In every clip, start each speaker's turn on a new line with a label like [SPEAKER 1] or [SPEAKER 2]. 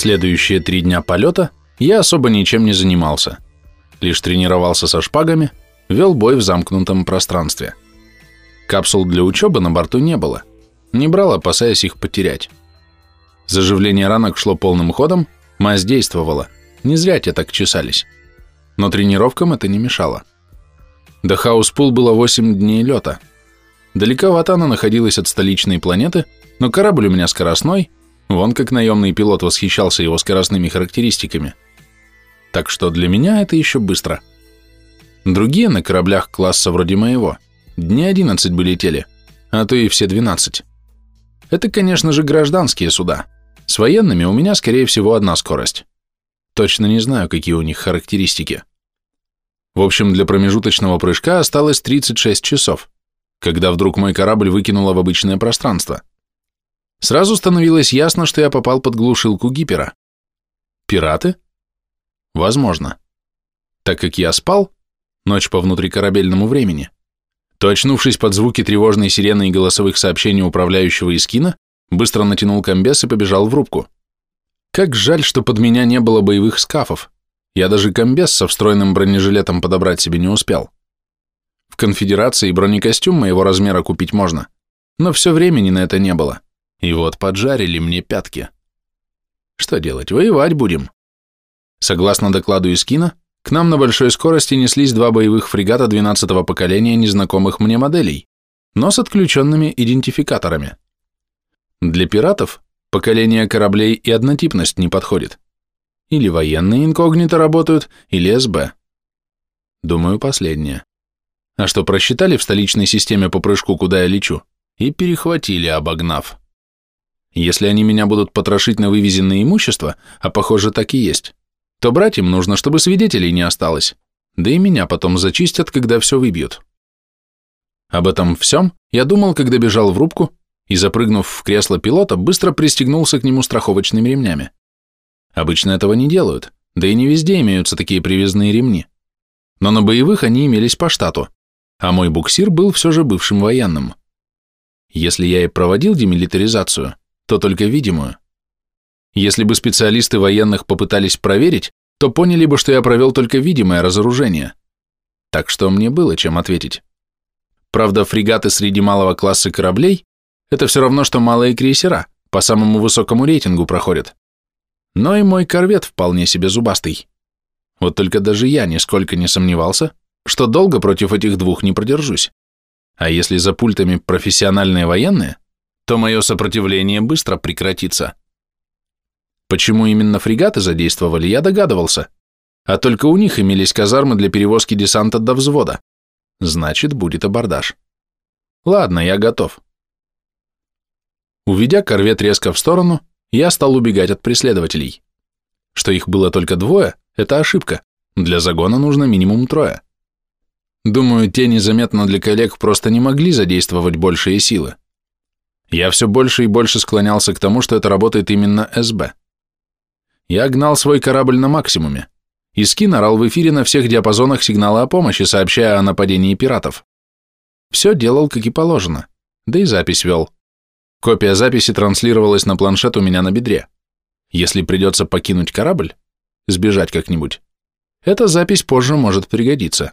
[SPEAKER 1] Следующие три дня полета я особо ничем не занимался. Лишь тренировался со шпагами, вел бой в замкнутом пространстве. Капсул для учебы на борту не было. Не брал, опасаясь их потерять. Заживление ранок шло полным ходом, мазь действовала. Не зря те так чесались. Но тренировкам это не мешало. До Хауспул было 8 дней лета. Далековато она находилась от столичной планеты, но корабль у меня скоростной, вон как наемный пилот восхищался его скоростными характеристиками. Так что для меня это еще быстро. Другие на кораблях класса вроде моего дни 11 бы летели, а то и все 12. Это, конечно же, гражданские суда. С военными у меня, скорее всего, одна скорость. Точно не знаю, какие у них характеристики. В общем, для промежуточного прыжка осталось 36 часов, когда вдруг мой корабль выкинуло в обычное пространство. Сразу становилось ясно, что я попал под глушилку гипера. Пираты? Возможно. Так как я спал, ночь по внутрикорабельному времени, то, очнувшись под звуки тревожной сирены и голосовых сообщений управляющего Искина, быстро натянул комбез и побежал в рубку. Как жаль, что под меня не было боевых скафов. Я даже комбез со встроенным бронежилетом подобрать себе не успел. В конфедерации бронекостюм моего размера купить можно, но все времени на это не было. И вот поджарили мне пятки. Что делать, воевать будем. Согласно докладу Искина, к нам на большой скорости неслись два боевых фрегата 12-го поколения незнакомых мне моделей, но с отключенными идентификаторами. Для пиратов поколение кораблей и однотипность не подходит. Или военные инкогнито работают, или СБ. Думаю, последнее. А что, просчитали в столичной системе по прыжку, куда я лечу? И перехватили, обогнав. Если они меня будут потрошить на вывезенное имущество, а похоже так и есть, то брать им нужно, чтобы свидетелей не осталось, да и меня потом зачистят, когда все выбьют. Об этом всем я думал, когда бежал в рубку и, запрыгнув в кресло пилота, быстро пристегнулся к нему страховочными ремнями. Обычно этого не делают, да и не везде имеются такие привязные ремни. Но на боевых они имелись по штату, а мой буксир был все же бывшим военным. Если я и проводил демилитаризацию, то только видимую. Если бы специалисты военных попытались проверить, то поняли бы, что я провел только видимое разоружение. Так что мне было чем ответить. Правда, фрегаты среди малого класса кораблей – это все равно, что малые крейсера, по самому высокому рейтингу проходят. Но и мой корвет вполне себе зубастый. Вот только даже я нисколько не сомневался, что долго против этих двух не продержусь. А если за пультами профессиональные военные, то мое сопротивление быстро прекратится. Почему именно фрегаты задействовали, я догадывался. А только у них имелись казармы для перевозки десанта до взвода. Значит, будет абордаж. Ладно, я готов. Уведя корвет резко в сторону, я стал убегать от преследователей. Что их было только двое, это ошибка. Для загона нужно минимум трое. Думаю, те незаметно для коллег просто не могли задействовать большие силы. Я все больше и больше склонялся к тому, что это работает именно СБ. Я гнал свой корабль на максимуме. Искин орал в эфире на всех диапазонах сигнала о помощи, сообщая о нападении пиратов. Все делал, как и положено, да и запись вел. Копия записи транслировалась на планшет у меня на бедре. Если придется покинуть корабль, сбежать как-нибудь, эта запись позже может пригодиться.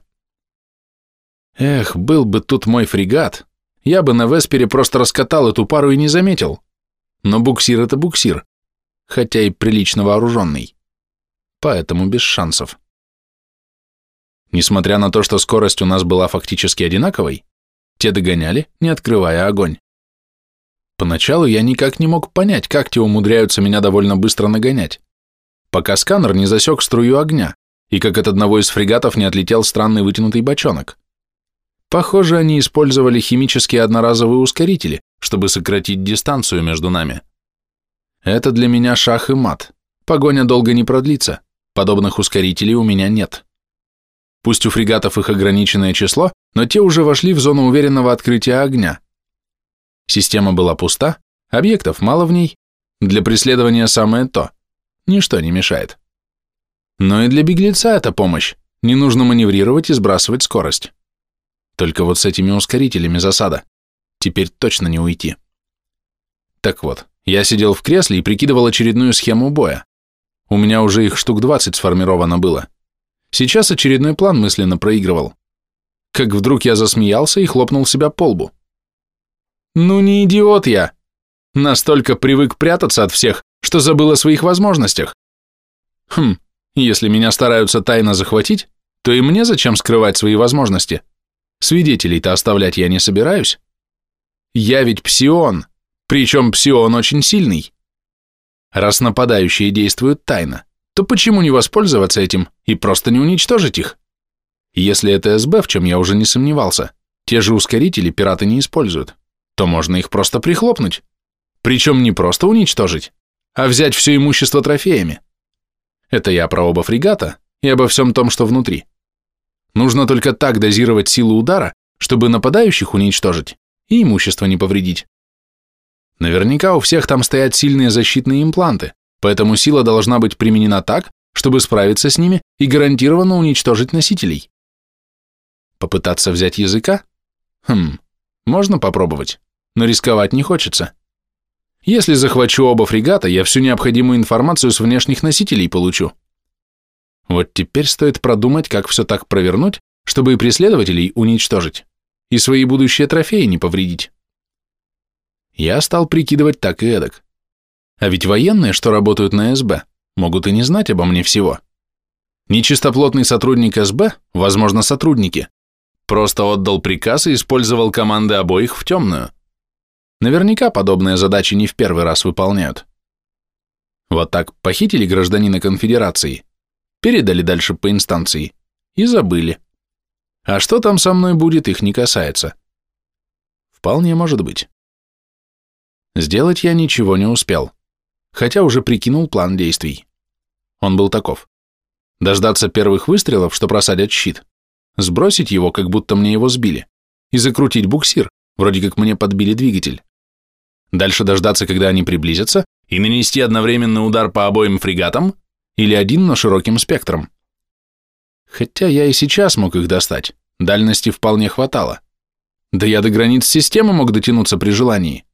[SPEAKER 1] Эх, был бы тут мой фрегат, я бы на Веспере просто раскатал эту пару и не заметил. Но буксир — это буксир, хотя и прилично вооруженный. Поэтому без шансов. Несмотря на то, что скорость у нас была фактически одинаковой, те догоняли, не открывая огонь. Поначалу я никак не мог понять, как те умудряются меня довольно быстро нагонять, пока сканер не засек струю огня, и как от одного из фрегатов не отлетел странный вытянутый бочонок. Похоже, они использовали химические одноразовые ускорители, чтобы сократить дистанцию между нами. Это для меня шах и мат. Погоня долго не продлится. Подобных ускорителей у меня нет. Пусть у фрегатов их ограниченное число, но те уже вошли в зону уверенного открытия огня. Система была пуста, объектов мало в ней, для преследования самое то. Ничто не мешает. Но и для беглеца это помощь. Не нужно маневрировать и сбрасывать скорость. Только вот с этими ускорителями засада. Теперь точно не уйти. Так вот, я сидел в кресле и прикидывал очередную схему боя, У меня уже их штук 20 сформировано было. Сейчас очередной план мысленно проигрывал. Как вдруг я засмеялся и хлопнул себя по лбу. Ну не идиот я. Настолько привык прятаться от всех, что забыл о своих возможностях. Хм, если меня стараются тайно захватить, то и мне зачем скрывать свои возможности? Свидетелей-то оставлять я не собираюсь. Я ведь псион, причем псион очень сильный. Раз нападающие действуют тайно, то почему не воспользоваться этим и просто не уничтожить их? Если это СБ, в чем я уже не сомневался, те же ускорители пираты не используют, то можно их просто прихлопнуть. Причем не просто уничтожить, а взять все имущество трофеями. Это я про оба фрегата и обо всем том, что внутри. Нужно только так дозировать силу удара, чтобы нападающих уничтожить и имущество не повредить. Наверняка у всех там стоят сильные защитные импланты, поэтому сила должна быть применена так, чтобы справиться с ними и гарантированно уничтожить носителей. Попытаться взять языка? Хм, можно попробовать, но рисковать не хочется. Если захвачу оба фрегата, я всю необходимую информацию с внешних носителей получу. Вот теперь стоит продумать, как все так провернуть, чтобы и преследователей уничтожить, и свои будущие трофеи не повредить. Я стал прикидывать так и эдак. А ведь военные, что работают на СБ, могут и не знать обо мне всего. Нечистоплотный сотрудник СБ, возможно, сотрудники, просто отдал приказ и использовал команды обоих в темную. Наверняка подобные задачи не в первый раз выполняют. Вот так похитили гражданина конфедерации, передали дальше по инстанции и забыли. А что там со мной будет, их не касается. Вполне может быть. Сделать я ничего не успел, хотя уже прикинул план действий. Он был таков. Дождаться первых выстрелов, что просадят щит, сбросить его, как будто мне его сбили, и закрутить буксир, вроде как мне подбили двигатель. Дальше дождаться, когда они приблизятся, и нанести одновременный удар по обоим фрегатам, или один, но широким спектром. Хотя я и сейчас мог их достать, дальности вполне хватало. Да я до границ системы мог дотянуться при желании.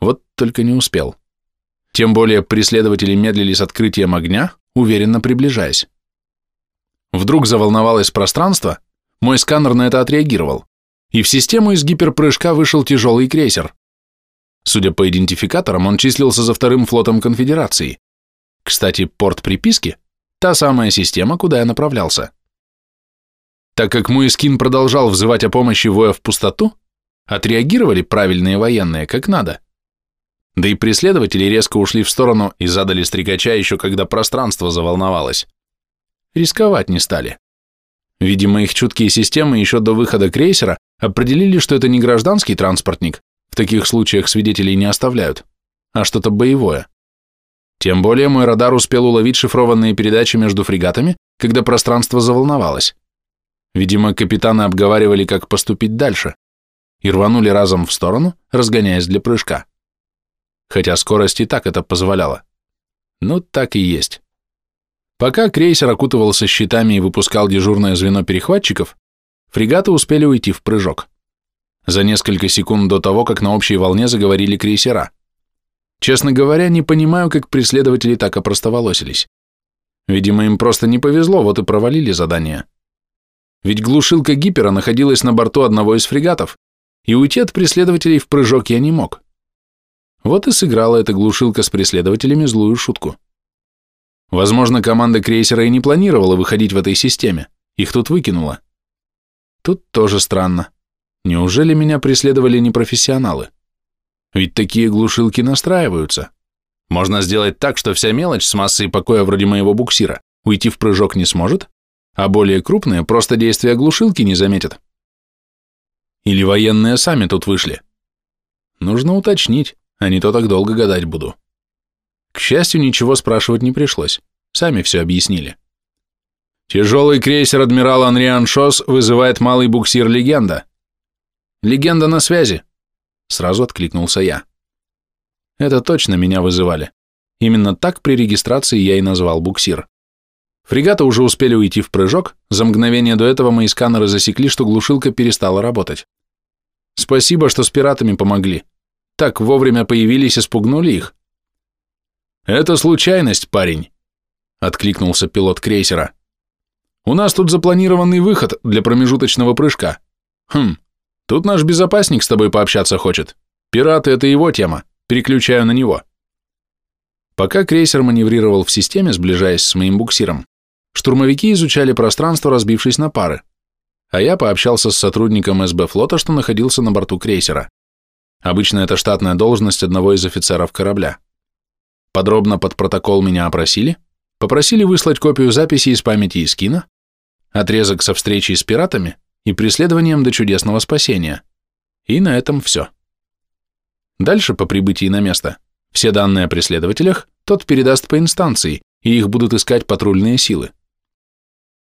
[SPEAKER 1] Вот только не успел. Тем более преследователи медлили с открытием огня, уверенно приближаясь. Вдруг заволновалось пространство, мой сканер на это отреагировал, и в систему из гиперпрыжка вышел тяжелый крейсер. Судя по идентификаторам, он числился за вторым флотом конфедерации. Кстати, порт приписки – та самая система, куда я направлялся. Так как мой скин продолжал взывать о помощи воя в пустоту, отреагировали правильные военные как надо. Да и преследователи резко ушли в сторону и задали стрекача еще когда пространство заволновалось. Рисковать не стали. Видимо, их чуткие системы еще до выхода крейсера определили, что это не гражданский транспортник, в таких случаях свидетелей не оставляют, а что-то боевое. Тем более мой радар успел уловить шифрованные передачи между фрегатами, когда пространство заволновалось. Видимо, капитаны обговаривали, как поступить дальше, и рванули разом в сторону, разгоняясь для прыжка. Хотя скорость и так это позволяла. Ну, так и есть. Пока крейсер окутывался щитами и выпускал дежурное звено перехватчиков, фрегаты успели уйти в прыжок. За несколько секунд до того, как на общей волне заговорили крейсера. Честно говоря, не понимаю, как преследователи так опростоволосились. Видимо, им просто не повезло, вот и провалили задание. Ведь глушилка гипера находилась на борту одного из фрегатов, и уйти от преследователей в прыжок я не мог. Вот и сыграла эта глушилка с преследователями злую шутку. Возможно, команда крейсера и не планировала выходить в этой системе, их тут выкинула. Тут тоже странно. Неужели меня преследовали непрофессионалы? Ведь такие глушилки настраиваются. Можно сделать так, что вся мелочь с массой покоя вроде моего буксира уйти в прыжок не сможет, а более крупные просто действия глушилки не заметят. Или военные сами тут вышли. Нужно уточнить, а не то так долго гадать буду. К счастью, ничего спрашивать не пришлось, сами все объяснили. Тяжелый крейсер адмирала Анриан Шос вызывает малый буксир «Легенда». «Легенда на связи», Сразу откликнулся я. Это точно меня вызывали. Именно так при регистрации я и назвал буксир. Фрегаты уже успели уйти в прыжок, за мгновение до этого мои сканеры засекли, что глушилка перестала работать. Спасибо, что с пиратами помогли. Так вовремя появились и спугнули их. Это случайность, парень. — откликнулся пилот крейсера. «У нас тут запланированный выход для промежуточного прыжка. Хм, тут наш безопасник с тобой пообщаться хочет. Пираты — это его тема, переключаю на него». Пока крейсер маневрировал в системе, сближаясь с моим буксиром, штурмовики изучали пространство, разбившись на пары, а я пообщался с сотрудником СБ флота, что находился на борту крейсера. Обычно это штатная должность одного из офицеров корабля. Подробно под протокол меня опросили, попросили выслать копию записи из памяти из кино, отрезок со встречей с пиратами и преследованием до чудесного спасения. И на этом все. Дальше, по прибытии на место, все данные о преследователях тот передаст по инстанции, и их будут искать патрульные силы.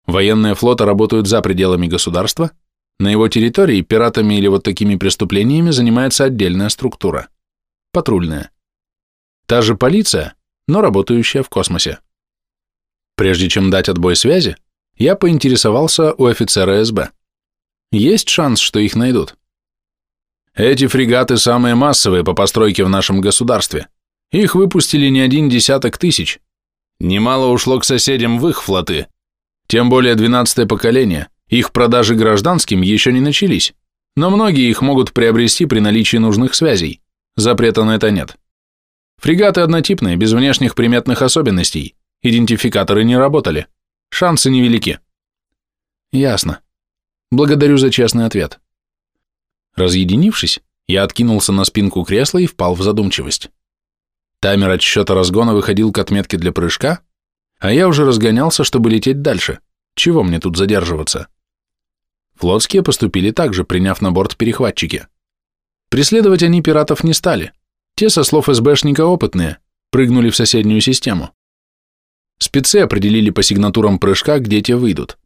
[SPEAKER 1] Военные флоты работают за пределами государства, на его территории пиратами или вот такими преступлениями занимается отдельная структура – патрульная. Та же полиция, но работающая в космосе. Прежде чем дать отбой связи, я поинтересовался у офицера СБ. Есть шанс, что их найдут? Эти фрегаты самые массовые по постройке в нашем государстве. Их выпустили не один десяток тысяч. Немало ушло к соседям в их флоты. Тем более двенадцатое поколение. Их продажи гражданским еще не начались. Но многие их могут приобрести при наличии нужных связей. Запрета на это нет. Фрегаты однотипные, без внешних приметных особенностей. Идентификаторы не работали. Шансы невелики. Ясно. Благодарю за честный ответ. Разъединившись, я откинулся на спинку кресла и впал в задумчивость. Таймер отсчета разгона выходил к отметке для прыжка, а я уже разгонялся, чтобы лететь дальше. Чего мне тут задерживаться? Флотские поступили так же, приняв на борт перехватчики. Преследовать они пиратов не стали. Те, со слов СБшника, опытные, прыгнули в соседнюю систему. Спецы определили по сигнатурам прыжка, где те выйдут.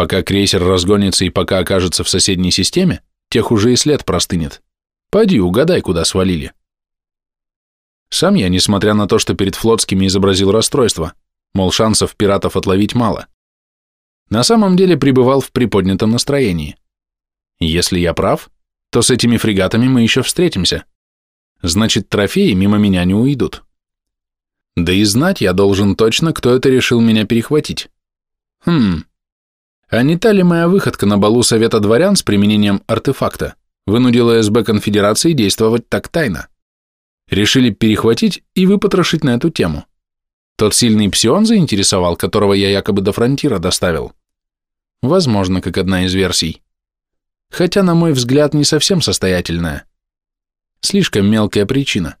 [SPEAKER 1] Пока крейсер разгонится и пока окажется в соседней системе, тех уже и след простынет. Пойди, угадай, куда свалили. Сам я, несмотря на то, что перед флотскими изобразил расстройство, мол, шансов пиратов отловить мало, на самом деле пребывал в приподнятом настроении. Если я прав, то с этими фрегатами мы еще встретимся. Значит, трофеи мимо меня не уйдут. Да и знать я должен точно, кто это решил меня перехватить. Хм, а не та ли моя выходка на балу Совета дворян с применением артефакта вынудила СБ Конфедерации действовать так тайно? Решили перехватить и выпотрошить на эту тему. Тот сильный псион заинтересовал, которого я якобы до фронтира доставил. Возможно, как одна из версий. Хотя, на мой взгляд, не совсем состоятельная. Слишком мелкая причина.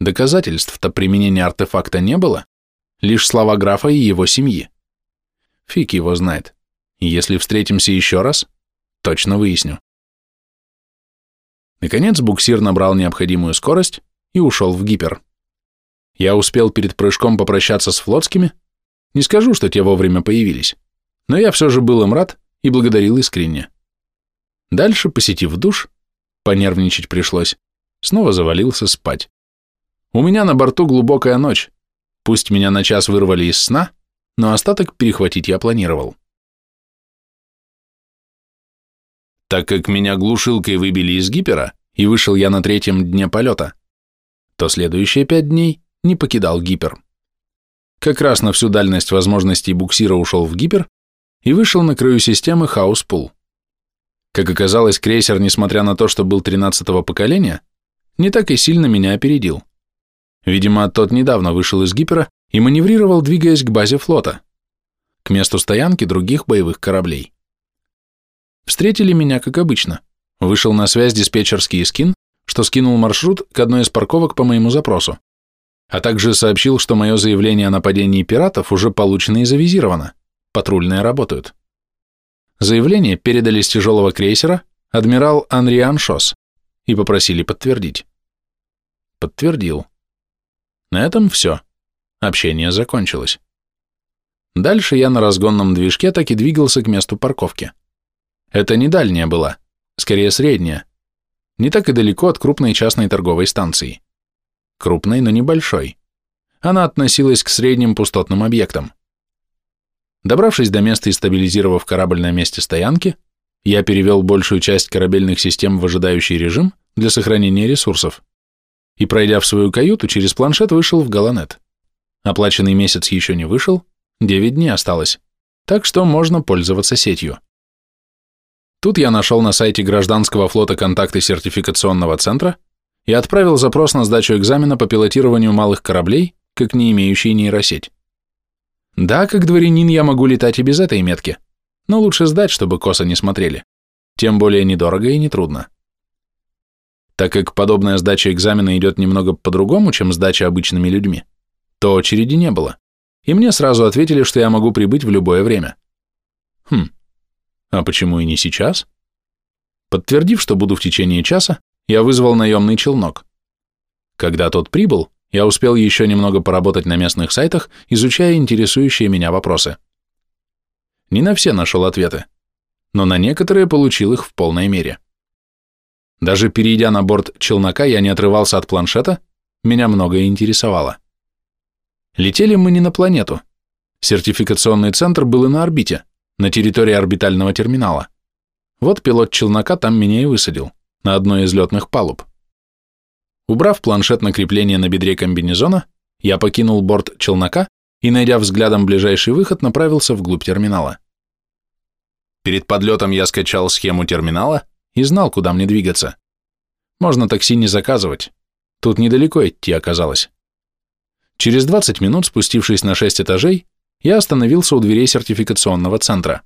[SPEAKER 1] Доказательств-то применения артефакта не было, лишь слова графа и его семьи. Фиг его знает. Если встретимся еще раз, точно выясню. Наконец буксир набрал необходимую скорость и ушел в гипер. Я успел перед прыжком попрощаться с флотскими, не скажу, что те вовремя появились но я все же был им рад и благодарил искренне. Дальше, посетив душ, понервничать пришлось, снова завалился спать. У меня на борту глубокая ночь, пусть меня на час вырвали из сна, но остаток перехватить я планировал. Так как меня глушилкой выбили из гипера, и вышел я на третьем дне полета, то следующие пять дней не покидал гипер. Как раз на всю дальность возможностей буксира ушел в гипер и вышел на краю системы Хаус-Пул. Как оказалось, крейсер, несмотря на то, что был 13-го поколения, не так и сильно меня опередил. Видимо, тот недавно вышел из гипера и маневрировал, двигаясь к базе флота, к месту стоянки других боевых кораблей. Встретили меня, как обычно. Вышел на связь диспетчерский скин, что скинул маршрут к одной из парковок по моему запросу, а также сообщил, что мое заявление о нападении пиратов уже получено и завизировано. Патрульные работают. Заявление передали с тяжелого крейсера адмирал Анриан Шос и попросили подтвердить. Подтвердил. На этом все. Общение закончилось. Дальше я на разгонном движке так и двигался к месту парковки. Это не дальняя была, скорее средняя. Не так и далеко от крупной частной торговой станции. Крупной, но небольшой. Она относилась к средним пустотным объектам. Добравшись до места и стабилизировав корабль на месте стоянки, я перевел большую часть корабельных систем в ожидающий режим для сохранения ресурсов и, пройдя в свою каюту, через планшет вышел в Галанет. Оплаченный месяц еще не вышел, 9 дней осталось, так что можно пользоваться сетью. Тут я нашел на сайте гражданского флота контакты сертификационного центра и отправил запрос на сдачу экзамена по пилотированию малых кораблей, как не имеющий нейросеть. Да, как дворянин я могу летать и без этой метки, но лучше сдать, чтобы косо не смотрели. Тем более недорого и нетрудно. Так как подобная сдача экзамена идет немного по-другому, чем сдача обычными людьми, то очереди не было, и мне сразу ответили, что я могу прибыть в любое время. Хм, а почему и не сейчас? Подтвердив, что буду в течение часа, я вызвал наемный челнок. Когда тот прибыл, я успел еще немного поработать на местных сайтах, изучая интересующие меня вопросы. Не на все нашел ответы, но на некоторые получил их в полной мере. Даже перейдя на борт челнока, я не отрывался от планшета, меня многое интересовало. Летели мы не на планету. Сертификационный центр был и на орбите, на территории орбитального терминала. Вот пилот челнока там меня и высадил, на одной из летных палуб. Убрав планшет на крепление на бедре комбинезона, я покинул борт челнока и, найдя взглядом ближайший выход, направился вглубь терминала. Перед подлетом я скачал схему терминала и знал, куда мне двигаться. Можно такси не заказывать. Тут недалеко идти оказалось. Через 20 минут, спустившись на 6 этажей, я остановился у дверей сертификационного центра.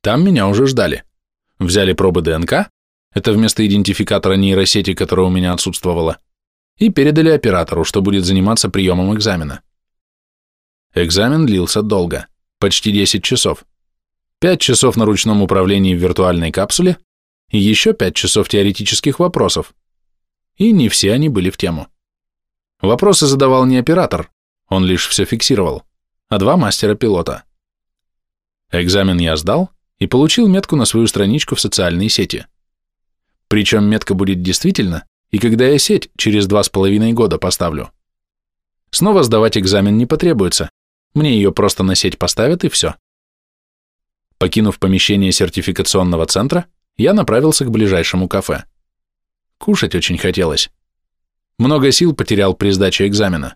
[SPEAKER 1] Там меня уже ждали. Взяли пробы ДНК, это вместо идентификатора нейросети, которая у меня отсутствовала, и передали оператору, что будет заниматься приемом экзамена. Экзамен длился долго, почти 10 часов. 5 часов на ручном управлении в виртуальной капсуле и еще 5 часов теоретических вопросов. И не все они были в тему. Вопросы задавал не оператор, он лишь все фиксировал, а два мастера-пилота. Экзамен я сдал и получил метку на свою страничку в социальной сети. Причем метка будет действительно, и когда я сеть через два с половиной года поставлю. Снова сдавать экзамен не потребуется, мне ее просто на сеть поставят и все. Покинув помещение сертификационного центра, я направился к ближайшему кафе. Кушать очень хотелось. Много сил потерял при сдаче экзамена.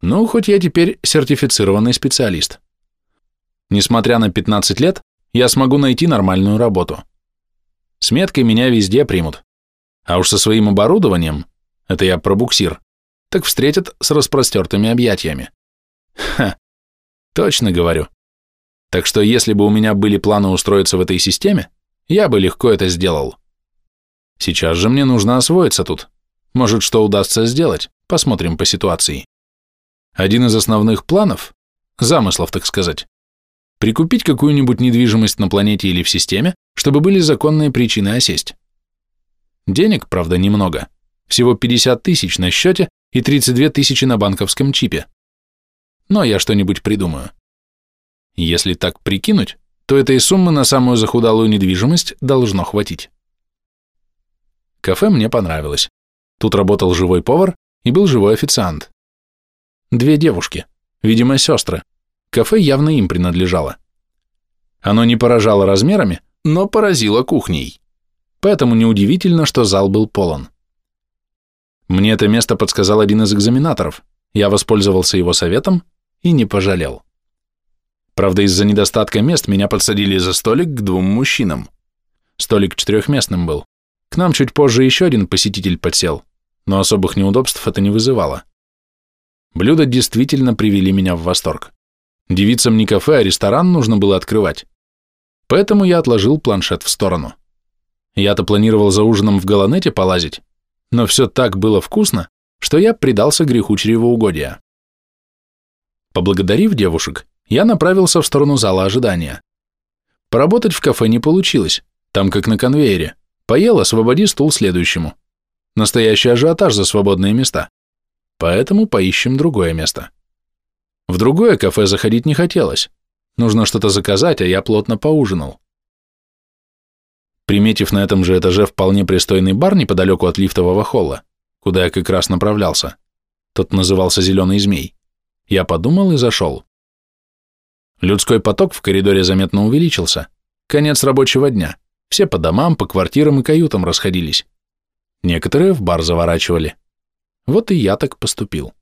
[SPEAKER 1] Ну, хоть я теперь сертифицированный специалист. Несмотря на 15 лет, я смогу найти нормальную работу. С меткой меня везде примут. А уж со своим оборудованием, это я про буксир, так встретят с распростертыми объятиями. Ха, точно говорю. Так что если бы у меня были планы устроиться в этой системе, я бы легко это сделал. Сейчас же мне нужно освоиться тут. Может, что удастся сделать, посмотрим по ситуации. Один из основных планов, замыслов, так сказать, прикупить какую-нибудь недвижимость на планете или в системе, чтобы были законные причины осесть. Денег, правда, немного, всего 50 тысяч на счете и 32 тысячи на банковском чипе. Но я что-нибудь придумаю. Если так прикинуть, то этой суммы на самую захудалую недвижимость должно хватить. Кафе мне понравилось. Тут работал живой повар и был живой официант. Две девушки, видимо, сестры. Кафе явно им принадлежало. Оно не поражало размерами, но поразило кухней. Поэтому неудивительно, что зал был полон. Мне это место подсказал один из экзаменаторов. Я воспользовался его советом и не пожалел. Правда, из-за недостатка мест меня подсадили за столик к двум мужчинам. Столик четырехместным был. К нам чуть позже еще один посетитель подсел, но особых неудобств это не вызывало. Блюда действительно привели меня в восторг. Девицам не кафе, а ресторан нужно было открывать. Поэтому я отложил планшет в сторону. Я-то планировал за ужином в Галанете полазить, но все так было вкусно, что я предался греху чревоугодия. Поблагодарив девушек, я направился в сторону зала ожидания. Поработать в кафе не получилось, там как на конвейере. Поел, освободи стул следующему. Настоящий ажиотаж за свободные места. Поэтому поищем другое место. В другое кафе заходить не хотелось. Нужно что-то заказать, а я плотно поужинал. Приметив на этом же этаже вполне пристойный бар неподалеку от лифтового холла, куда я как раз направлялся, тот назывался «Зеленый змей», я подумал и зашел. Людской поток в коридоре заметно увеличился. Конец рабочего дня. Все по домам, по квартирам и каютам расходились. Некоторые в бар заворачивали. Вот и я так поступил.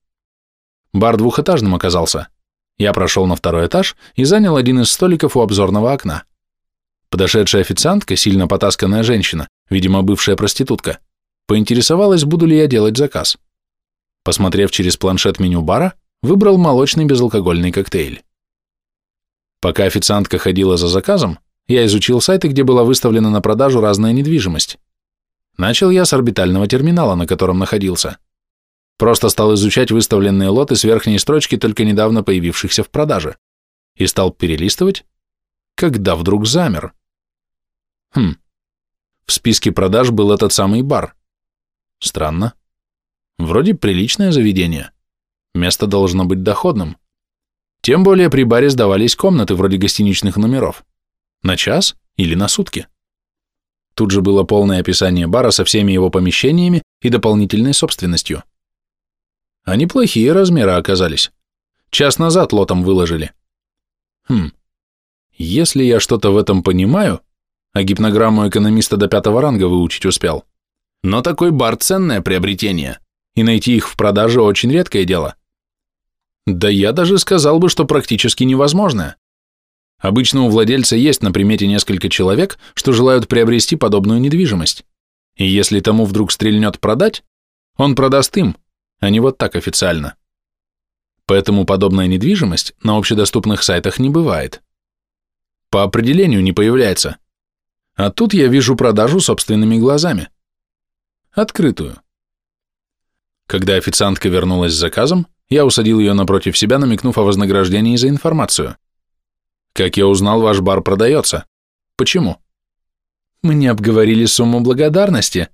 [SPEAKER 1] Бар двухэтажным оказался, Я прошел на второй этаж и занял один из столиков у обзорного окна. Подошедшая официантка, сильно потасканная женщина, видимо, бывшая проститутка, поинтересовалась, буду ли я делать заказ. Посмотрев через планшет меню бара, выбрал молочный безалкогольный коктейль. Пока официантка ходила за заказом, я изучил сайты, где была выставлена на продажу разная недвижимость. Начал я с орбитального терминала, на котором находился. Просто стал изучать выставленные лоты с верхней строчки, только недавно появившихся в продаже, и стал перелистывать, когда вдруг замер. Хм, в списке продаж был этот самый бар. Странно. Вроде приличное заведение. Место должно быть доходным. Тем более при баре сдавались комнаты вроде гостиничных номеров. На час или на сутки. Тут же было полное описание бара со всеми его помещениями и дополнительной собственностью. А неплохие размеры оказались. Час назад лотом выложили. Хм, если я что-то в этом понимаю, а гипнограмму экономиста до пятого ранга выучить успел, но такой бар – ценное приобретение, и найти их в продаже очень редкое дело. Да я даже сказал бы, что практически невозможное. Обычно у владельца есть на примете несколько человек, что желают приобрести подобную недвижимость. И если тому вдруг стрельнет продать, он продаст им, а не вот так официально. Поэтому подобная недвижимость на общедоступных сайтах не бывает. По определению не появляется. А тут я вижу продажу собственными глазами. Открытую. Когда официантка вернулась с заказом, я усадил ее напротив себя, намекнув о вознаграждении за информацию. Как я узнал, ваш бар продается. Почему? Мы не обговорили сумму благодарности.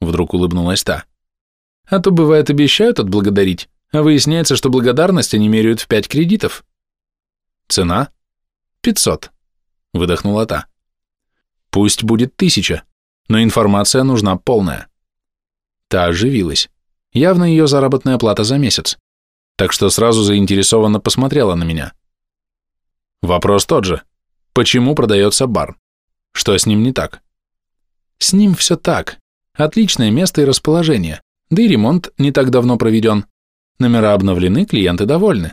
[SPEAKER 1] Вдруг улыбнулась та. А то бывает обещают отблагодарить, а выясняется, что благодарность они меряют в пять кредитов. Цена? Пятьсот. Выдохнула та. Пусть будет тысяча, но информация нужна полная. Та оживилась. Явно ее заработная плата за месяц. Так что сразу заинтересованно посмотрела на меня. Вопрос тот же. Почему продается бар? Что с ним не так? С ним все так. Отличное место и расположение. Да и ремонт не так давно проведен. Номера обновлены, клиенты довольны.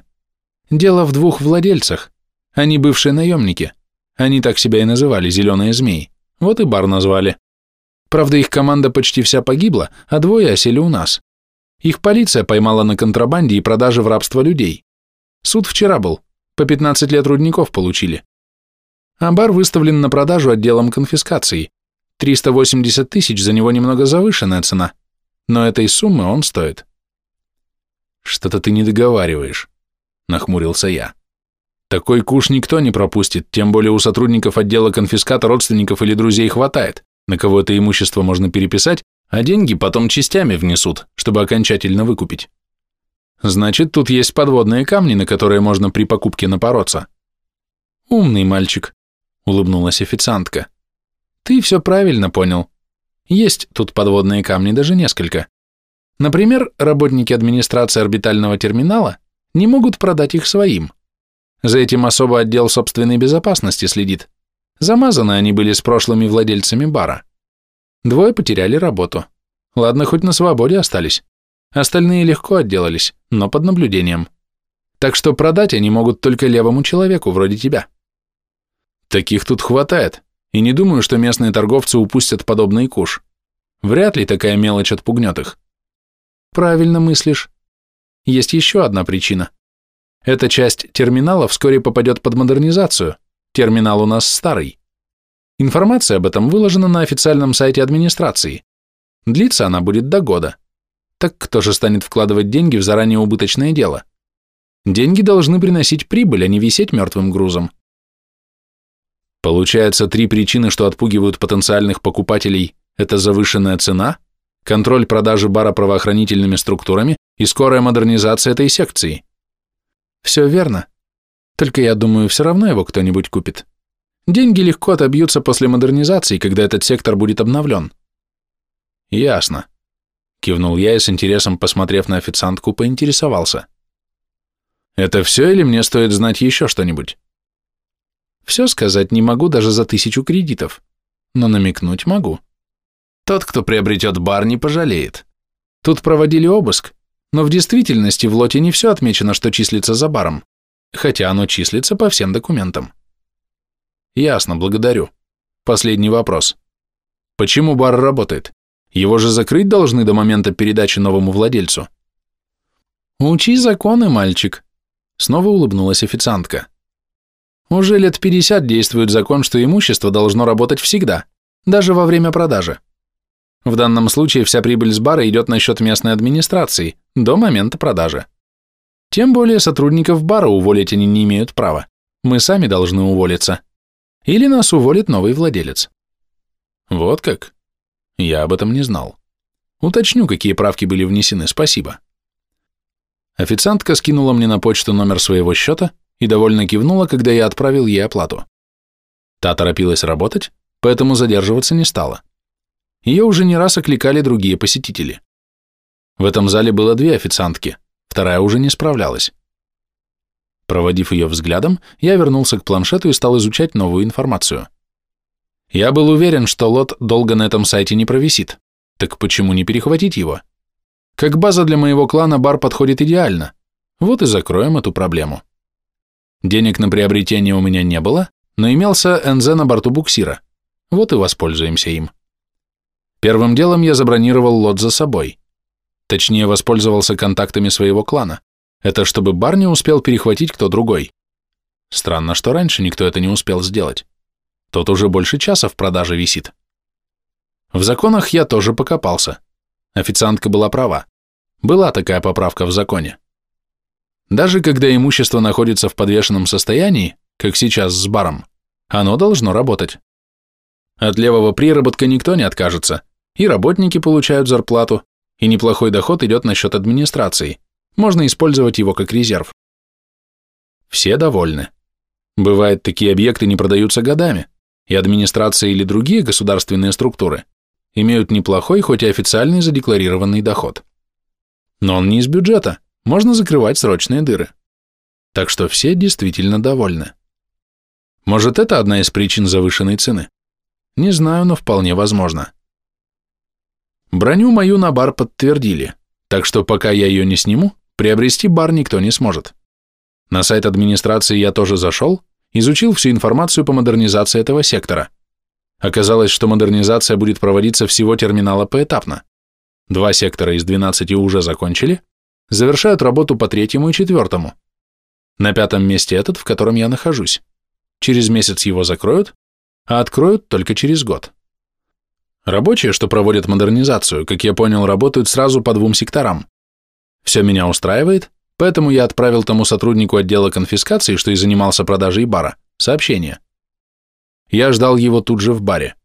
[SPEAKER 1] Дело в двух владельцах. Они бывшие наемники. Они так себя и называли, зеленые змеи. Вот и бар назвали. Правда, их команда почти вся погибла, а двое осели у нас. Их полиция поймала на контрабанде и продаже в рабство людей. Суд вчера был, по 15 лет рудников получили. А бар выставлен на продажу отделом конфискации. 380 тысяч, за него немного завышенная цена но этой суммы он стоит. Что-то ты не договариваешь, нахмурился я. Такой куш никто не пропустит, тем более у сотрудников отдела конфиската родственников или друзей хватает, на кого это имущество можно переписать, а деньги потом частями внесут, чтобы окончательно выкупить. Значит, тут есть подводные камни, на которые можно при покупке напороться. Умный мальчик, улыбнулась официантка. Ты все правильно понял. Есть тут подводные камни, даже несколько. Например, работники администрации орбитального терминала не могут продать их своим. За этим особо отдел собственной безопасности следит. Замазаны они были с прошлыми владельцами бара. Двое потеряли работу. Ладно, хоть на свободе остались. Остальные легко отделались, но под наблюдением. Так что продать они могут только левому человеку, вроде тебя. Таких тут хватает. И не думаю, что местные торговцы упустят подобный куш. Вряд ли такая мелочь отпугнет их. Правильно мыслишь. Есть еще одна причина. Эта часть терминала вскоре попадет под модернизацию. Терминал у нас старый. Информация об этом выложена на официальном сайте администрации. Длиться она будет до года. Так кто же станет вкладывать деньги в заранее убыточное дело? Деньги должны приносить прибыль, а не висеть мертвым грузом. Получается, три причины, что отпугивают потенциальных покупателей – это завышенная цена, контроль продажи бара правоохранительными структурами и скорая модернизация этой секции. Все верно. Только я думаю, все равно его кто-нибудь купит. Деньги легко отобьются после модернизации, когда этот сектор будет обновлен. Ясно. Кивнул я и с интересом, посмотрев на официантку, поинтересовался. Это все или мне стоит знать еще что-нибудь? Все сказать не могу даже за тысячу кредитов, но намекнуть могу. Тот, кто приобретет бар, не пожалеет. Тут проводили обыск, но в действительности в лоте не все отмечено, что числится за баром. хотя оно числится по всем документам. Ясно, благодарю. Последний вопрос. Почему бар работает? Его же закрыть должны до момента передачи новому владельцу. Учи законы, мальчик. Снова улыбнулась официантка. Уже лет 50 действует закон, что имущество должно работать всегда, даже во время продажи. В данном случае вся прибыль с бара идет на счет местной администрации до момента продажи. Тем более сотрудников бара уволить они не имеют права. Мы сами должны уволиться. Или нас уволит новый владелец. Вот как? Я об этом не знал. Уточню, какие правки были внесены, спасибо. Официантка скинула мне на почту номер своего счета и довольно кивнула, когда я отправил ей оплату. Та торопилась работать, поэтому задерживаться не стала. Ее уже не раз окликали другие посетители. В этом зале было две официантки, вторая уже не справлялась. Проводив ее взглядом, я вернулся к планшету и стал изучать новую информацию. Я был уверен, что лот долго на этом сайте не провисит. Так почему не перехватить его? Как база для моего клана бар подходит идеально. Вот и закроем эту проблему. Денег на приобретение у меня не было, но имелся НЗ на борту буксира. Вот и воспользуемся им. Первым делом я забронировал лот за собой. Точнее, воспользовался контактами своего клана. Это чтобы бар не успел перехватить кто другой. Странно, что раньше никто это не успел сделать. Тот уже больше часа в продаже висит. В законах я тоже покопался. Официантка была права. Была такая поправка в законе. Даже когда имущество находится в подвешенном состоянии, как сейчас с баром, оно должно работать. От левого приработка никто не откажется, и работники получают зарплату, и неплохой доход идет на счет администрации. Можно использовать его как резерв. Все довольны. Бывает, такие объекты не продаются годами, и администрация или другие государственные структуры имеют неплохой, хоть и официальный задекларированный доход. Но он не из бюджета, можно закрывать срочные дыры. Так что все действительно довольны. Может, это одна из причин завышенной цены? Не знаю, но вполне возможно. Броню мою на бар подтвердили, так что пока я ее не сниму, приобрести бар никто не сможет. На сайт администрации я тоже зашел, изучил всю информацию по модернизации этого сектора. Оказалось, что модернизация будет проводиться всего терминала поэтапно. Два сектора из 12 уже закончили, завершают работу по третьему и четвертому. На пятом месте этот, в котором я нахожусь. Через месяц его закроют, а откроют только через год. Рабочие, что проводят модернизацию, как я понял, работают сразу по двум секторам. Все меня устраивает, поэтому я отправил тому сотруднику отдела конфискации, что и занимался продажей бара, сообщение. Я ждал его тут же в баре.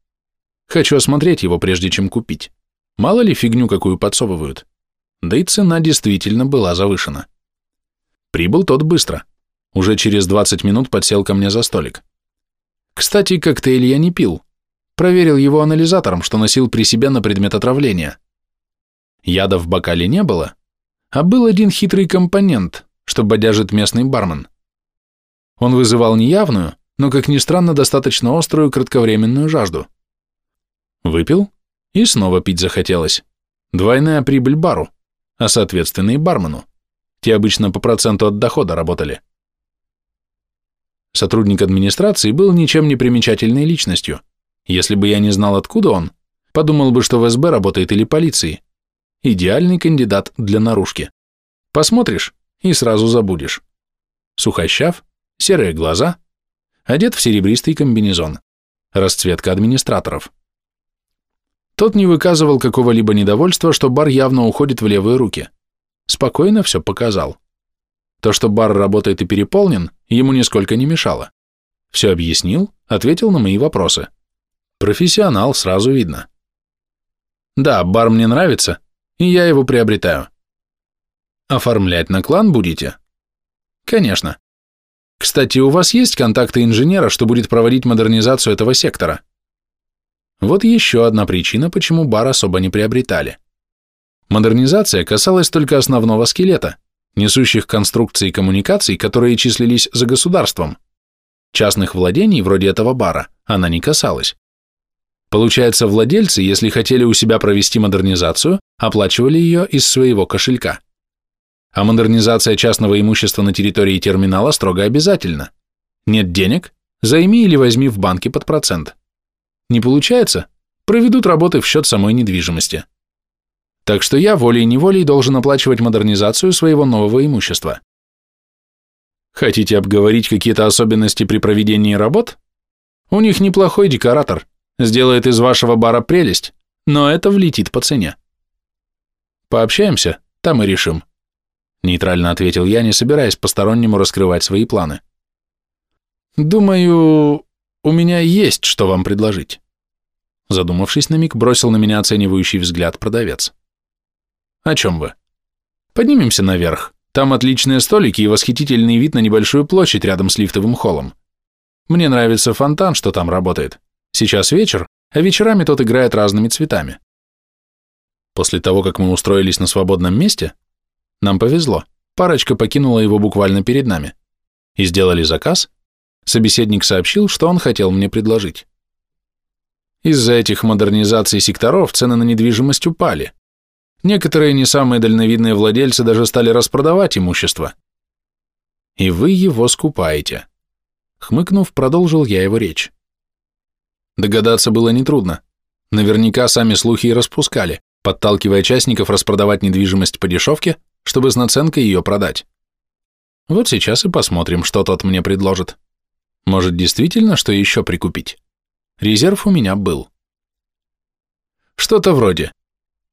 [SPEAKER 1] Хочу осмотреть его, прежде чем купить. Мало ли фигню какую подсовывают да и цена действительно была завышена. Прибыл тот быстро. Уже через 20 минут подсел ко мне за столик. Кстати, коктейль я не пил. Проверил его анализатором, что носил при себе на предмет отравления. Яда в бокале не было, а был один хитрый компонент, что бодяжит местный бармен. Он вызывал неявную, но, как ни странно, достаточно острую кратковременную жажду. Выпил, и снова пить захотелось. Двойная прибыль бару а соответственно и бармену. Те обычно по проценту от дохода работали. Сотрудник администрации был ничем не примечательной личностью. Если бы я не знал, откуда он, подумал бы, что в СБ работает или полиции. Идеальный кандидат для наружки. Посмотришь и сразу забудешь. Сухощав, серые глаза, одет в серебристый комбинезон. Расцветка администраторов. Тот не выказывал какого-либо недовольства, что бар явно уходит в левые руки. Спокойно все показал. То, что бар работает и переполнен, ему нисколько не мешало. Все объяснил, ответил на мои вопросы. Профессионал, сразу видно. Да, бар мне нравится, и я его приобретаю. Оформлять на клан будете? Конечно. Кстати, у вас есть контакты инженера, что будет проводить модернизацию этого сектора? Вот еще одна причина, почему бар особо не приобретали. Модернизация касалась только основного скелета, несущих конструкций и коммуникаций, которые числились за государством. Частных владений, вроде этого бара, она не касалась. Получается, владельцы, если хотели у себя провести модернизацию, оплачивали ее из своего кошелька. а модернизация частного имущества на территории терминала строго обязательна. Нет денег? Займи или возьми в банке под процент. Не получается? Проведут работы в счет самой недвижимости. Так что я волей-неволей должен оплачивать модернизацию своего нового имущества. Хотите обговорить какие-то особенности при проведении работ? У них неплохой декоратор, сделает из вашего бара прелесть, но это влетит по цене. Пообщаемся, там и решим. Нейтрально ответил я, не собираясь постороннему раскрывать свои планы. Думаю, у меня есть что вам предложить. Задумавшись на миг, бросил на меня оценивающий взгляд продавец. О чем вы? Поднимемся наверх. Там отличные столики и восхитительный вид на небольшую площадь рядом с лифтовым холлом. Мне нравится фонтан, что там работает. Сейчас вечер, а вечерами тот играет разными цветами. После того, как мы устроились на свободном месте, нам повезло. Парочка покинула его буквально перед нами. И сделали заказ. Собеседник сообщил, что он хотел мне предложить. Из-за этих модернизаций секторов цены на недвижимость упали. Некоторые не самые дальновидные владельцы даже стали распродавать имущество. И вы его скупаете. Хмыкнув, продолжил я его речь. Догадаться было нетрудно. Наверняка сами слухи и распускали, подталкивая частников распродавать недвижимость по дешевке, чтобы с наценкой ее продать. Вот сейчас и посмотрим, что тот мне предложит. Может, действительно, что еще прикупить? Резерв у меня был. Что-то вроде.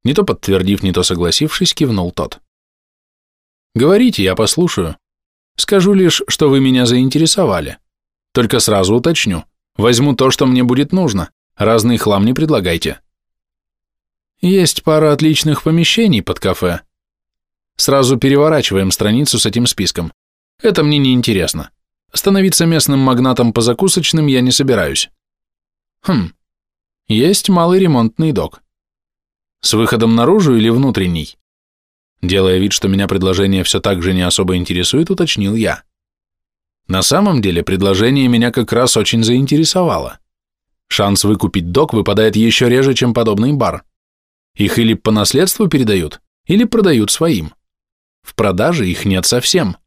[SPEAKER 1] Не то подтвердив, не то согласившись, кивнул тот. «Говорите, я послушаю. Скажу лишь, что вы меня заинтересовали. Только сразу уточню. Возьму то, что мне будет нужно. Разный хлам не предлагайте». «Есть пара отличных помещений под кафе. Сразу переворачиваем страницу с этим списком. Это мне не интересно. Становиться местным магнатом по закусочным я не собираюсь. Хм, есть малый ремонтный док. С выходом наружу или внутренний? Делая вид, что меня предложение все так же не особо интересует, уточнил я. На самом деле предложение меня как раз очень заинтересовало. Шанс выкупить док выпадает еще реже, чем подобный бар. Их или по наследству передают, или продают своим. В продаже их нет совсем.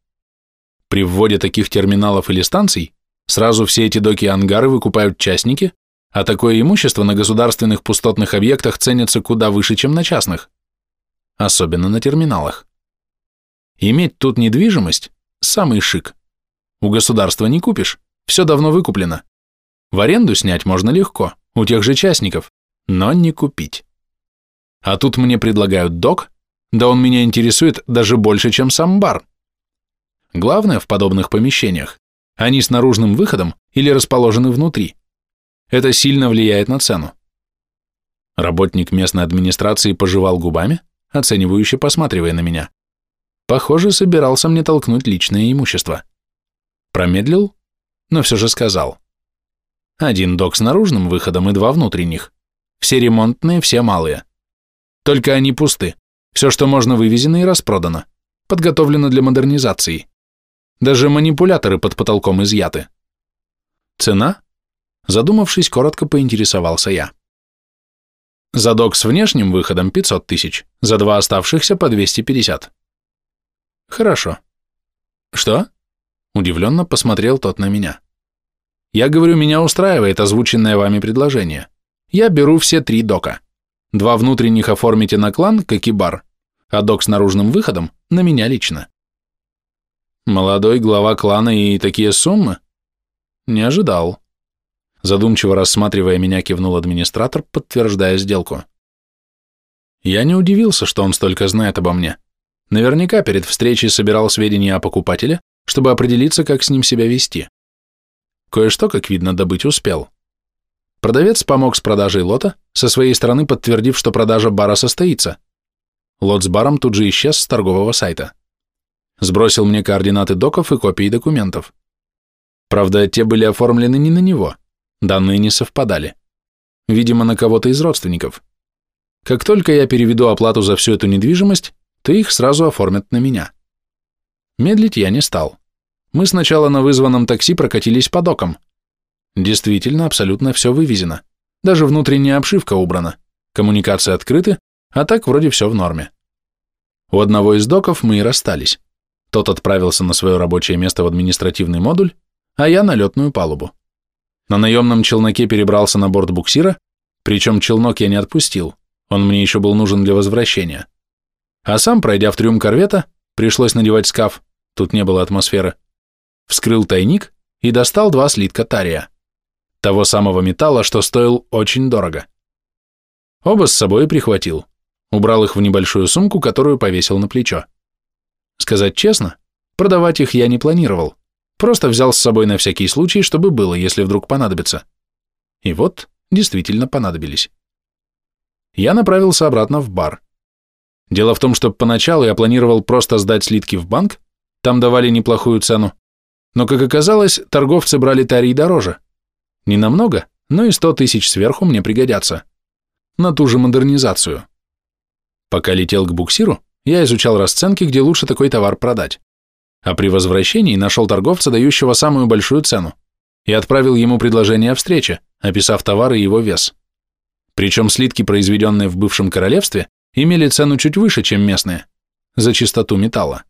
[SPEAKER 1] При вводе таких терминалов или станций сразу все эти доки и ангары выкупают частники, а такое имущество на государственных пустотных объектах ценится куда выше, чем на частных, особенно на терминалах. Иметь тут недвижимость – самый шик. У государства не купишь, все давно выкуплено. В аренду снять можно легко, у тех же частников, но не купить. А тут мне предлагают док, да он меня интересует даже больше, чем сам бар. Главное в подобных помещениях, они с наружным выходом или расположены внутри. Это сильно влияет на цену. Работник местной администрации пожевал губами, оценивающе посматривая на меня. Похоже, собирался мне толкнуть личное имущество. Промедлил, но все же сказал. Один док с наружным выходом и два внутренних. Все ремонтные, все малые. Только они пусты. Все, что можно, вывезено и распродано. Подготовлено для модернизации. Даже манипуляторы под потолком изъяты. Цена Задумавшись, коротко поинтересовался я. За док с внешним выходом 500 тысяч, за два оставшихся по 250. Хорошо. Что? Удивленно посмотрел тот на меня. Я говорю, меня устраивает озвученное вами предложение. Я беру все три дока. Два внутренних оформите на клан, как и бар, а док с наружным выходом на меня лично. Молодой глава клана и такие суммы? Не ожидал. Задумчиво рассматривая меня, кивнул администратор, подтверждая сделку. Я не удивился, что он столько знает обо мне. Наверняка перед встречей собирал сведения о покупателе, чтобы определиться, как с ним себя вести. Кое-что, как видно, добыть успел. Продавец помог с продажей лота, со своей стороны подтвердив, что продажа бара состоится. Лот с баром тут же исчез с торгового сайта. Сбросил мне координаты доков и копии документов. Правда, те были оформлены не на него. Данные не совпадали. Видимо, на кого-то из родственников. Как только я переведу оплату за всю эту недвижимость, то их сразу оформят на меня. Медлить я не стал. Мы сначала на вызванном такси прокатились по докам. Действительно, абсолютно все вывезено. Даже внутренняя обшивка убрана. Коммуникации открыты, а так вроде все в норме. У одного из доков мы и расстались. Тот отправился на свое рабочее место в административный модуль, а я на летную палубу. На наемном челноке перебрался на борт буксира, причем челнок я не отпустил, он мне еще был нужен для возвращения. А сам, пройдя в трюм корвета, пришлось надевать скаф, тут не было атмосферы, вскрыл тайник и достал два слитка тария, того самого металла, что стоил очень дорого. Оба с собой прихватил, убрал их в небольшую сумку, которую повесил на плечо. Сказать честно, продавать их я не планировал, просто взял с собой на всякий случай, чтобы было, если вдруг понадобится. И вот, действительно понадобились. Я направился обратно в бар. Дело в том, что поначалу я планировал просто сдать слитки в банк, там давали неплохую цену, но, как оказалось, торговцы брали тарий дороже. Не намного, но и сто тысяч сверху мне пригодятся. На ту же модернизацию. Пока летел к буксиру, я изучал расценки, где лучше такой товар продать. А при возвращении нашел торговца, дающего самую большую цену, и отправил ему предложение о встрече, описав товар и его вес. Причем слитки, произведенные в бывшем королевстве, имели цену чуть выше, чем местные, за чистоту металла.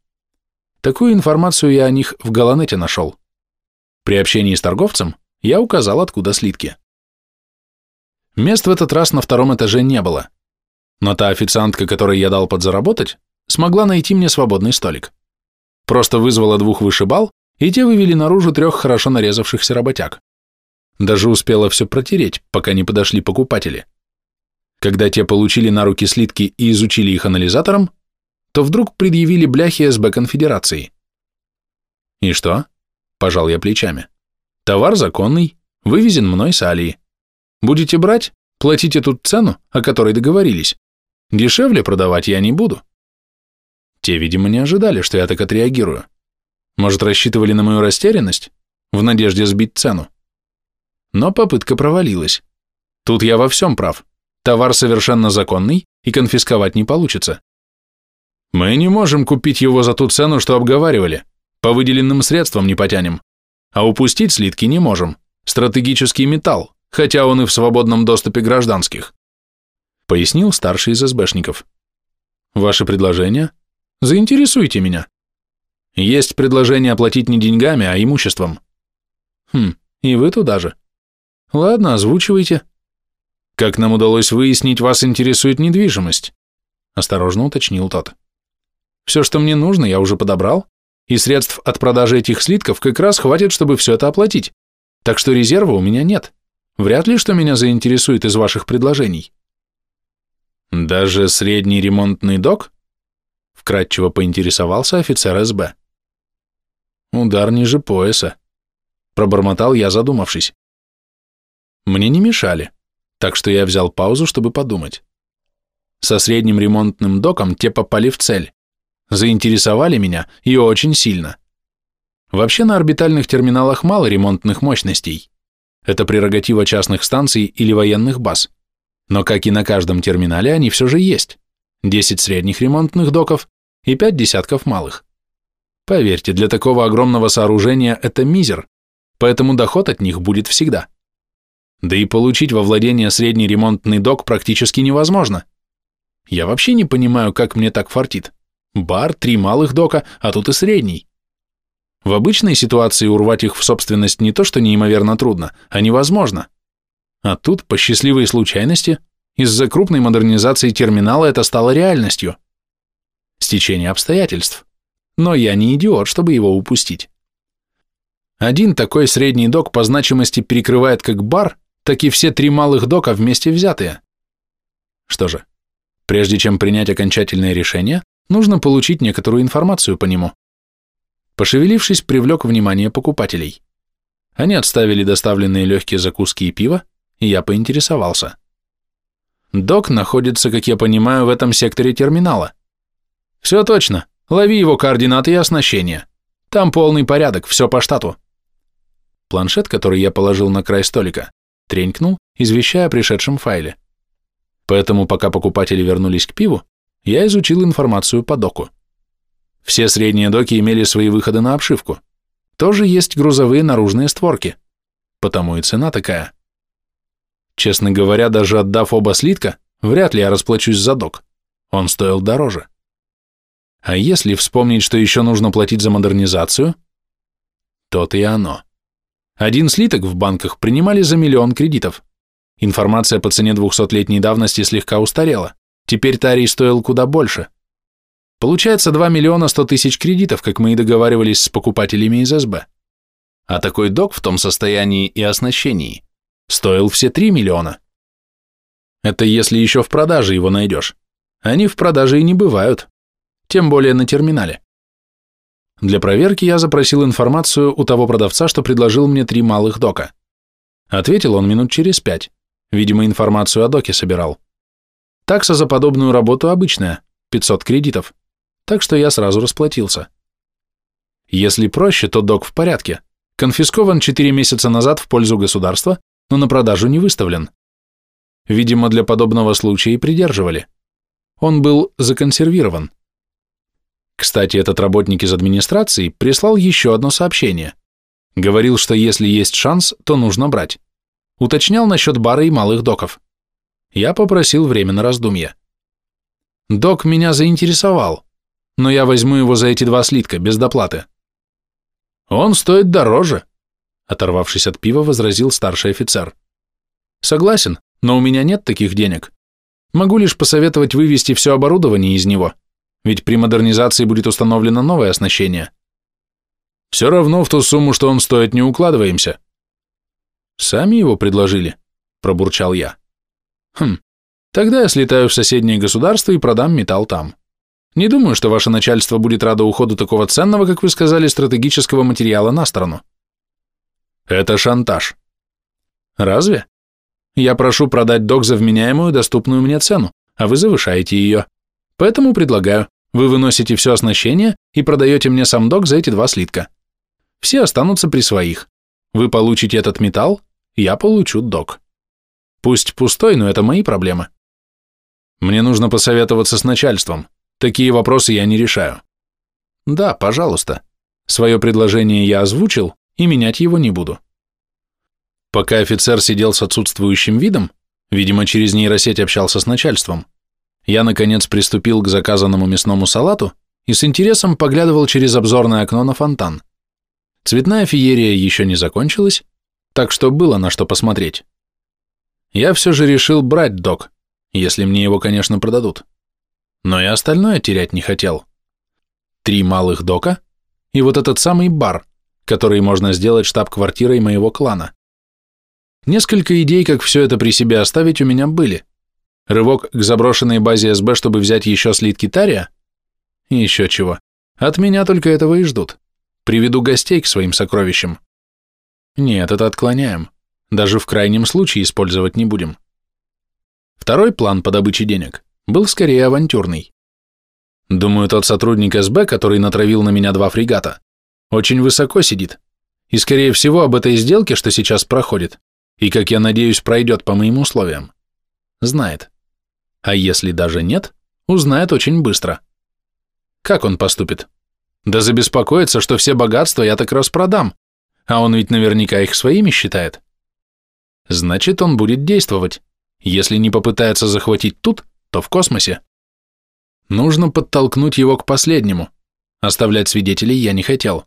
[SPEAKER 1] Такую информацию я о них в Галанете нашел. При общении с торговцем я указал, откуда слитки. Мест в этот раз на втором этаже не было, но та официантка, которой я дал подзаработать, смогла найти мне свободный столик. Просто вызвала двух вышибал, и те вывели наружу трех хорошо нарезавшихся работяг. Даже успела все протереть, пока не подошли покупатели. Когда те получили на руки слитки и изучили их анализатором, то вдруг предъявили бляхи СБ конфедерации. И что? Пожал я плечами. Товар законный, вывезен мной с Алии. Будете брать, платите тут цену, о которой договорились. Дешевле продавать я не буду. Те, видимо, не ожидали, что я так отреагирую. Может, рассчитывали на мою растерянность, в надежде сбить цену. Но попытка провалилась. Тут я во всем прав. Товар совершенно законный, и конфисковать не получится. Мы не можем купить его за ту цену, что обговаривали. По выделенным средствам не потянем. А упустить слитки не можем. Стратегический металл, хотя он и в свободном доступе гражданских. Пояснил старший из СБшников. Ваше предложение? Заинтересуйте меня. Есть предложение оплатить не деньгами, а имуществом. Хм, и вы туда же. Ладно, озвучивайте. Как нам удалось выяснить, вас интересует недвижимость? Осторожно уточнил тот. Все, что мне нужно, я уже подобрал, и средств от продажи этих слитков как раз хватит, чтобы все это оплатить. Так что резерва у меня нет. Вряд ли, что меня заинтересует из ваших предложений. Даже средний ремонтный док? Вкратчиво поинтересовался офицер СБ. Удар ниже пояса. Пробормотал я, задумавшись. Мне не мешали, так что я взял паузу, чтобы подумать. Со средним ремонтным доком те попали в цель заинтересовали меня и очень сильно. Вообще на орбитальных терминалах мало ремонтных мощностей. Это прерогатива частных станций или военных баз. Но как и на каждом терминале, они все же есть. 10 средних ремонтных доков и 5 десятков малых. Поверьте, для такого огромного сооружения это мизер, поэтому доход от них будет всегда. Да и получить во владение средний ремонтный док практически невозможно. Я вообще не понимаю, как мне так фартит. Бар, три малых дока, а тут и средний. В обычной ситуации урвать их в собственность не то что неимоверно трудно, а невозможно. А тут, по счастливой случайности, из-за крупной модернизации терминала это стало реальностью. Стечение обстоятельств. Но я не идиот, чтобы его упустить. Один такой средний док по значимости перекрывает как бар, так и все три малых дока вместе взятые. Что же, прежде чем принять окончательное решение, Нужно получить некоторую информацию по нему. Пошевелившись, привлек внимание покупателей. Они отставили доставленные легкие закуски и пиво, и я поинтересовался. Док находится, как я понимаю, в этом секторе терминала. Все точно. Лови его координаты и оснащение. Там полный порядок, все по штату. Планшет, который я положил на край столика, тренькнул, извещая о пришедшем файле. Поэтому, пока покупатели вернулись к пиву, я изучил информацию по доку. Все средние доки имели свои выходы на обшивку. Тоже есть грузовые наружные створки. Потому и цена такая. Честно говоря, даже отдав оба слитка, вряд ли я расплачусь за док. Он стоил дороже. А если вспомнить, что еще нужно платить за модернизацию? То-то и оно. Один слиток в банках принимали за миллион кредитов. Информация по цене 200-летней давности слегка устарела. Теперь тарий стоил куда больше. Получается 2 миллиона 100 тысяч кредитов, как мы и договаривались с покупателями из СБ. А такой док в том состоянии и оснащении стоил все 3 миллиона. Это если еще в продаже его найдешь. Они в продаже и не бывают, тем более на терминале. Для проверки я запросил информацию у того продавца, что предложил мне три малых дока. Ответил он минут через пять. Видимо, информацию о доке собирал. Такса за подобную работу обычная, 500 кредитов. Так что я сразу расплатился. Если проще, то док в порядке. Конфискован 4 месяца назад в пользу государства, но на продажу не выставлен. Видимо, для подобного случая и придерживали. Он был законсервирован. Кстати, этот работник из администрации прислал еще одно сообщение. Говорил, что если есть шанс, то нужно брать. Уточнял насчет бара и малых доков. Я попросил время на раздумье. Док меня заинтересовал, но я возьму его за эти два слитка, без доплаты. Он стоит дороже, оторвавшись от пива, возразил старший офицер. Согласен, но у меня нет таких денег. Могу лишь посоветовать вывести все оборудование из него ведь при модернизации будет установлено новое оснащение. Все равно в ту сумму, что он стоит, не укладываемся. Сами его предложили, пробурчал я. Хм, тогда я слетаю в соседнее государство и продам металл там. Не думаю, что ваше начальство будет радо уходу такого ценного, как вы сказали, стратегического материала на сторону. Это шантаж. Разве? Я прошу продать док за вменяемую, доступную мне цену, а вы завышаете ее. Поэтому предлагаю, вы выносите все оснащение и продаете мне сам док за эти два слитка. Все останутся при своих. Вы получите этот металл, я получу док. Пусть пустой, но это мои проблемы. Мне нужно посоветоваться с начальством. Такие вопросы я не решаю. Да, пожалуйста. Свое предложение я озвучил, и менять его не буду. Пока офицер сидел с отсутствующим видом, видимо, через нейросеть общался с начальством, я, наконец, приступил к заказанному мясному салату и с интересом поглядывал через обзорное окно на фонтан. Цветная феерия еще не закончилась, так что было на что посмотреть. Я все же решил брать док, если мне его, конечно, продадут. Но и остальное терять не хотел. Три малых дока и вот этот самый бар, который можно сделать штаб-квартирой моего клана. Несколько идей, как все это при себе оставить, у меня были – Рывок к заброшенной базе СБ, чтобы взять еще слитки Тария? еще чего. От меня только этого и ждут. Приведу гостей к своим сокровищам. Нет, это отклоняем. Даже в крайнем случае использовать не будем. Второй план по добыче денег был скорее авантюрный. Думаю, тот сотрудник СБ, который натравил на меня два фрегата, очень высоко сидит. И, скорее всего, об этой сделке, что сейчас проходит, и, как я надеюсь, пройдет по моим условиям, знает. А если даже нет, узнает очень быстро. Как он поступит? Да забеспокоится, что все богатства я так распродам, а он ведь наверняка их своими считает. Значит, он будет действовать. Если не попытается захватить тут, то в космосе. Нужно подтолкнуть его к последнему. Оставлять свидетелей я не хотел.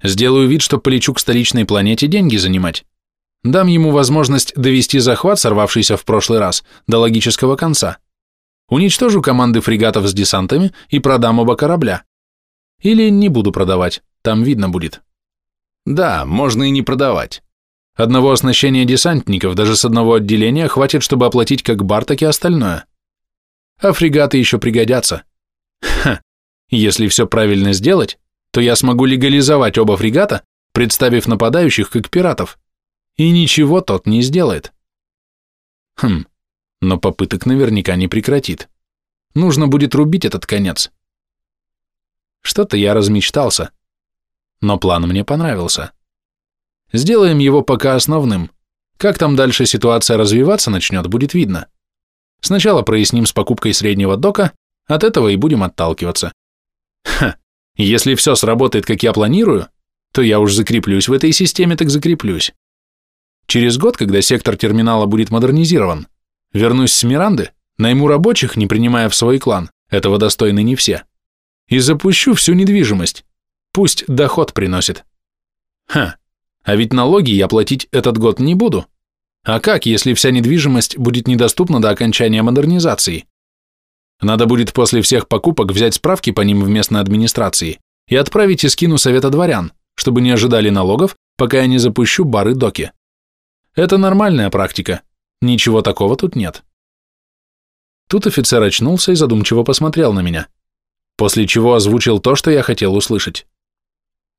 [SPEAKER 1] Сделаю вид, что полечу к столичной планете деньги занимать. Дам ему возможность довести захват, сорвавшийся в прошлый раз, до логического конца. Уничтожу команды фрегатов с десантами и продам оба корабля. Или не буду продавать, там видно будет. Да, можно и не продавать. Одного оснащения десантников, даже с одного отделения, хватит, чтобы оплатить как бар, так и остальное. А фрегаты еще пригодятся. Ха, если все правильно сделать, то я смогу легализовать оба фрегата, представив нападающих как пиратов и ничего тот не сделает. Хм, но попыток наверняка не прекратит. Нужно будет рубить этот конец. Что-то я размечтался, но план мне понравился. Сделаем его пока основным. Как там дальше ситуация развиваться начнет, будет видно. Сначала проясним с покупкой среднего дока, от этого и будем отталкиваться. Ха, если все сработает, как я планирую, то я уж закреплюсь в этой системе, так закреплюсь. Через год, когда сектор терминала будет модернизирован, вернусь с Миранды, найму рабочих, не принимая в свой клан, этого достойны не все, и запущу всю недвижимость. Пусть доход приносит. Ха, а ведь налоги я платить этот год не буду. А как, если вся недвижимость будет недоступна до окончания модернизации? Надо будет после всех покупок взять справки по ним в местной администрации и отправить Искину совета дворян, чтобы не ожидали налогов, пока я не запущу бары-доки. Это нормальная практика, ничего такого тут нет. Тут офицер очнулся и задумчиво посмотрел на меня, после чего озвучил то, что я хотел услышать.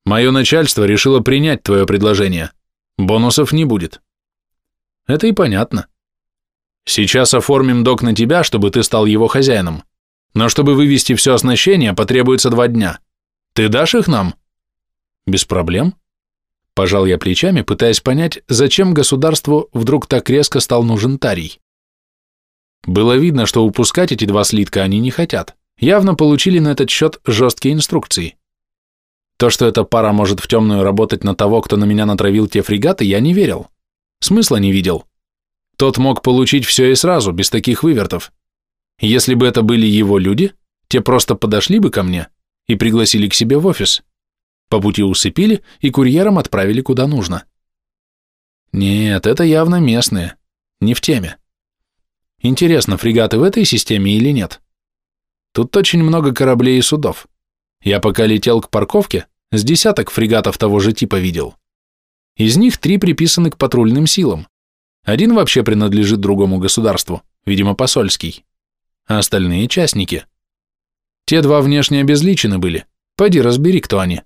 [SPEAKER 1] Мое начальство решило принять твое предложение. Бонусов не будет. Это и понятно. Сейчас оформим док на тебя, чтобы ты стал его хозяином. Но чтобы вывести все оснащение, потребуется два дня. Ты дашь их нам? Без проблем. Пожал я плечами, пытаясь понять, зачем государству вдруг так резко стал нужен тарий. Было видно, что упускать эти два слитка они не хотят. Явно получили на этот счет жесткие инструкции. То, что эта пара может в темную работать на того, кто на меня натравил те фрегаты, я не верил. Смысла не видел. Тот мог получить все и сразу, без таких вывертов. Если бы это были его люди, те просто подошли бы ко мне и пригласили к себе в офис. По пути усыпили и курьером отправили куда нужно. Нет, это явно местные, не в теме. Интересно, фрегаты в этой системе или нет? Тут очень много кораблей и судов. Я пока летел к парковке, с десяток фрегатов того же типа видел. Из них три приписаны к патрульным силам. Один вообще принадлежит другому государству, видимо, посольский. А остальные – частники. Те два внешне обезличены были. Пойди разбери, кто они.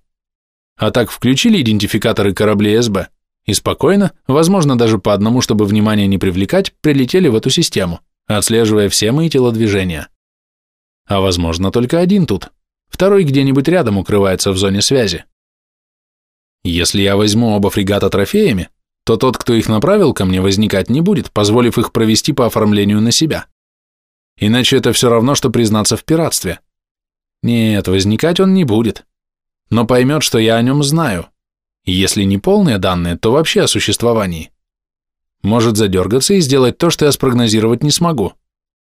[SPEAKER 1] А так включили идентификаторы кораблей СБ и спокойно, возможно, даже по одному, чтобы внимание не привлекать, прилетели в эту систему, отслеживая все мои телодвижения. А возможно, только один тут. Второй где-нибудь рядом укрывается в зоне связи. Если я возьму оба фрегата трофеями, то тот, кто их направил ко мне, возникать не будет, позволив их провести по оформлению на себя. Иначе это все равно, что признаться в пиратстве. Нет, возникать он не будет. Но поймет, что я о нем знаю. Если не полные данные, то вообще о существовании. Может задергаться и сделать то, что я спрогнозировать не смогу.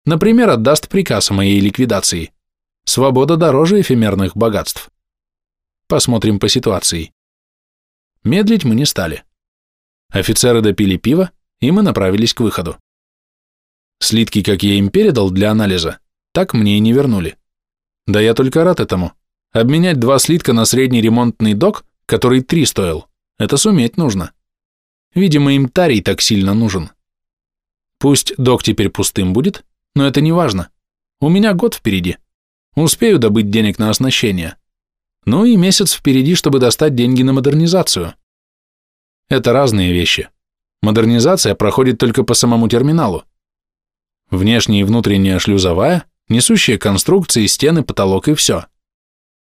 [SPEAKER 1] Например, отдаст приказ о моей ликвидации. Свобода дороже эфемерных богатств. Посмотрим по ситуации. Медлить мы не стали. Офицеры допили пиво, и мы направились к выходу. Слитки, как я им передал для анализа, так мне и не вернули. Да я только рад этому. Обменять два слитка на средний ремонтный док, который три стоил, это суметь нужно. Видимо, им тарий так сильно нужен. Пусть док теперь пустым будет, но это не важно. У меня год впереди. Успею добыть денег на оснащение. Ну и месяц впереди, чтобы достать деньги на модернизацию. Это разные вещи. Модернизация проходит только по самому терминалу. Внешняя и внутренняя шлюзовая, несущие конструкции, стены, потолок и все.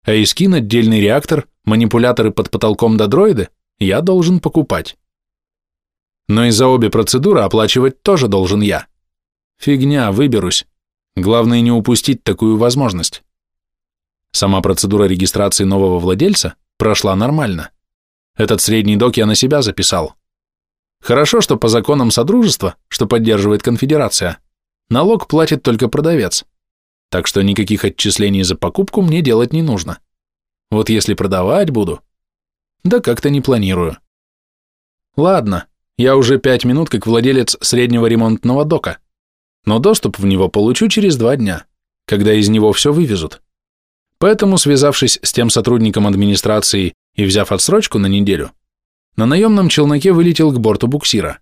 [SPEAKER 1] А искин, отдельный реактор, манипуляторы под потолком до дроиды я должен покупать. Но и за обе процедуры оплачивать тоже должен я. Фигня, выберусь. Главное не упустить такую возможность. Сама процедура регистрации нового владельца прошла нормально. Этот средний док я на себя записал. Хорошо, что по законам Содружества, что поддерживает конфедерация, налог платит только продавец, так что никаких отчислений за покупку мне делать не нужно. Вот если продавать буду, да как-то не планирую. Ладно, я уже пять минут как владелец среднего ремонтного дока, но доступ в него получу через два дня, когда из него все вывезут. Поэтому, связавшись с тем сотрудником администрации и взяв отсрочку на неделю, на наемном челноке вылетел к борту буксира.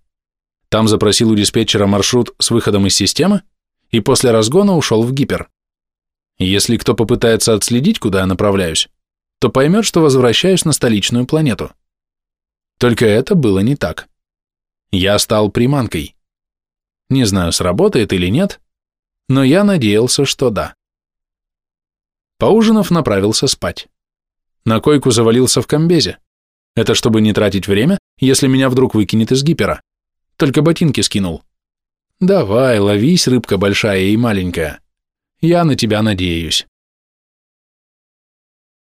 [SPEAKER 1] Там запросил у диспетчера маршрут с выходом из системы и после разгона ушел в гипер. Если кто попытается отследить, куда я направляюсь, то поймет, что возвращаюсь на столичную планету. Только это было не так. Я стал приманкой. Не знаю, сработает или нет, но я надеялся, что да. Поужинав, направился спать. На койку завалился в комбезе. Это чтобы не тратить время, если меня вдруг выкинет из гипера. Только ботинки скинул. Давай, ловись, рыбка большая и маленькая. Я на тебя надеюсь.